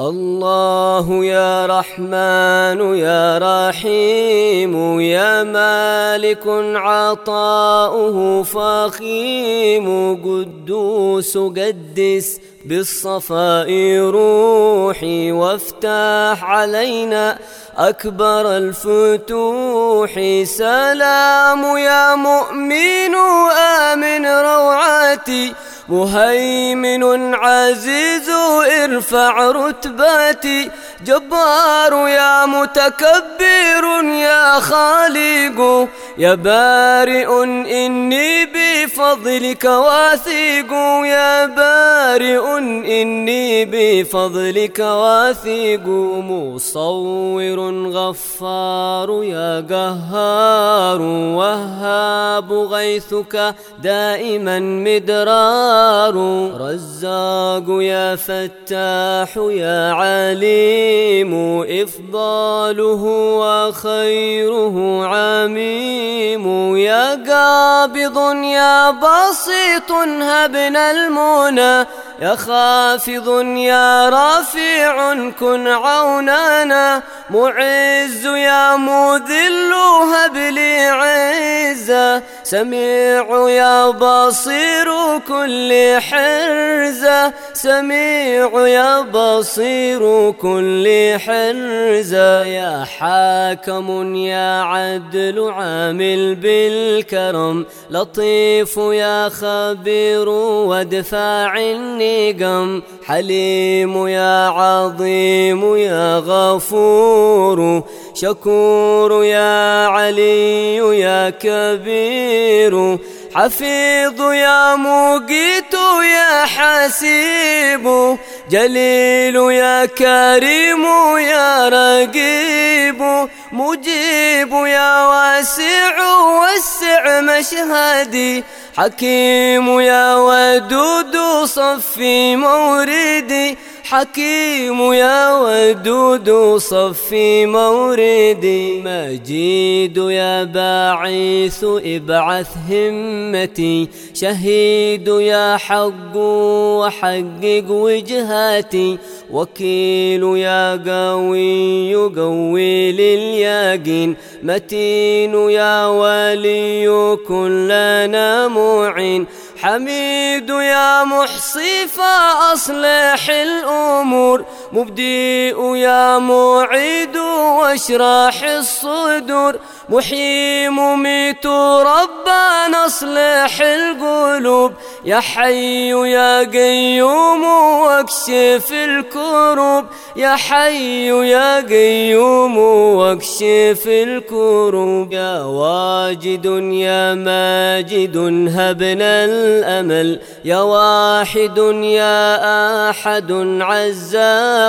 الله يا رحمن يا رحيم يا مالك عطاؤه فخيم قدوس قدس بالصفاء روحي وافتح علينا أكبر الفتوح. سلام يا مؤمن آمن روعاتي مهيمن عزيز ارفع رتباتي جبار يا متكبر يا خالق يا بارئ إني بفضلك واثق. يا بارئ إني بفضلك واثق. مصور غفار. يا قهار وهاب غيثك دائما مدرار. رزاق يا فتاح يا عليم. إفضاله وخيره عميم يا قابض يا بسيط هبنا المنى يا خافض يا رافع كن عوننا معز يا مذل هب لي عزة سميع يا بصير كل حرزة سميع يا بصير كل حرزة يا حاكم يا عدل عامل بالكرم. لطيف يا خبير وادفاع النقم. حليم يا عظيم يا غفور. شكور يا علي يا كبير. حفيظ يا مقيت يا حسيب. جليل يا كريم يا رقيب. مجيب يا واسع وسع مشهدي. حكيم يا ودود صفي موردي حكيم يا ودود صفي موردي مجيد يا باعث ابعث همتي. شهيد يا حق وحقق وجهاتي. وكيل يا قوي قوي لليقين متين يا ولي كلنا معين حميد يا محصي فأصلح الأمور. مبديء يا معيد واشراح الصدور. محيي مميت ربنا اصلح القلوب. يا حي يا قيوم واكشف الكروب. يا حي يا قيوم واكشف الكروب. يا واجد يا ماجد هبنا الأمل. يا واحد يا أحد عز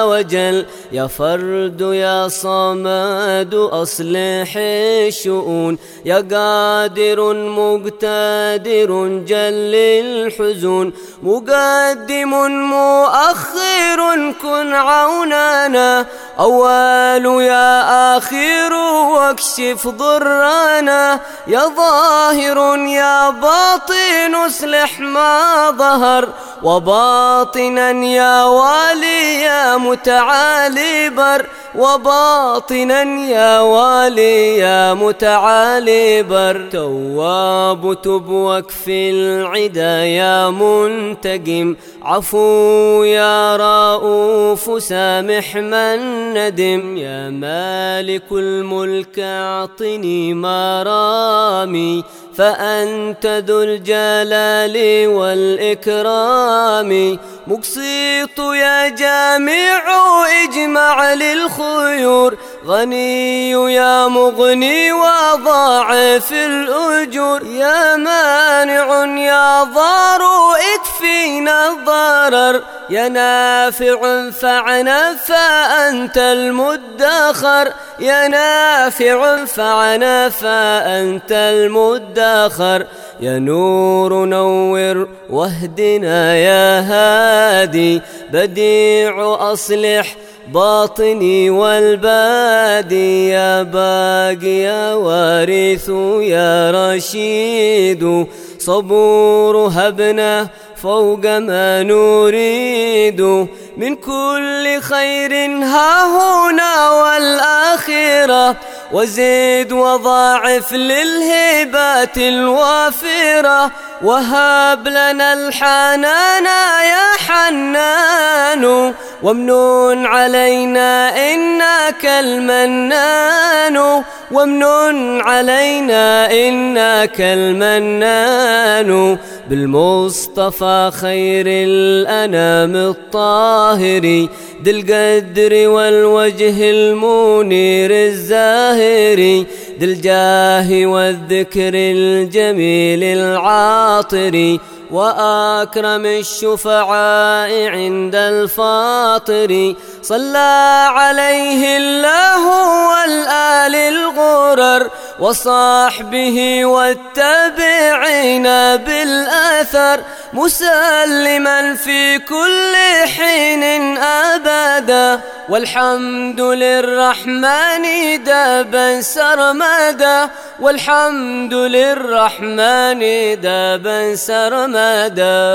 وجل. يا فرد يا صمد أصلح الشؤون يا قادر مقتدر جل الحزون مقدم مؤخر كن عوننا أول يا آخر واكشف ضرنا يا ظاهر يا باطن اصلح ما ظهر. وباطنا يا والي يا متعالي بر وباطنا يا والي يا متعالي بر تواب تب واكفي العدا يا منتقم. عفو يا رؤوف سامح من ندم. يا مالك الملك أعطني مرامي فأنت ذو الجلال والإكرام. مقسيط يا جامع اجمع للخيور. غني يا مغني وضاعف الأجور. يا مانع يا ضار اكفينا الضرر. يا نافع فعنا فأنت المدخر. يا نافع فعنا فأنت المدخر. يا نور نور واهدنا يا هادي. بديع أصلح باطني والبادي. يا باقي يا وارث يا رشيد. صبور هبنا فوق ما نريد من كل خير. ها هنا والآخرة وزد وضاعف للهبات الوافرة. وهب لنا الحنان يا حنان وامنن علينا إنك المنان. وامنن علينا إنك المنان بالمصطفى خير الأنام الطاهر ذي القدر والوجه المنير الزاهر ذي الجاه والذكر الجميل العاطر وأكرم الشفعاء عند الفاطر صلى عليه الله والآل الغرر وصحبه والتابعين بالأثر مسلما في كل حين أبدا والحمد للرحمن دابا سرمدا والحمد للرحمن دابا سرمدا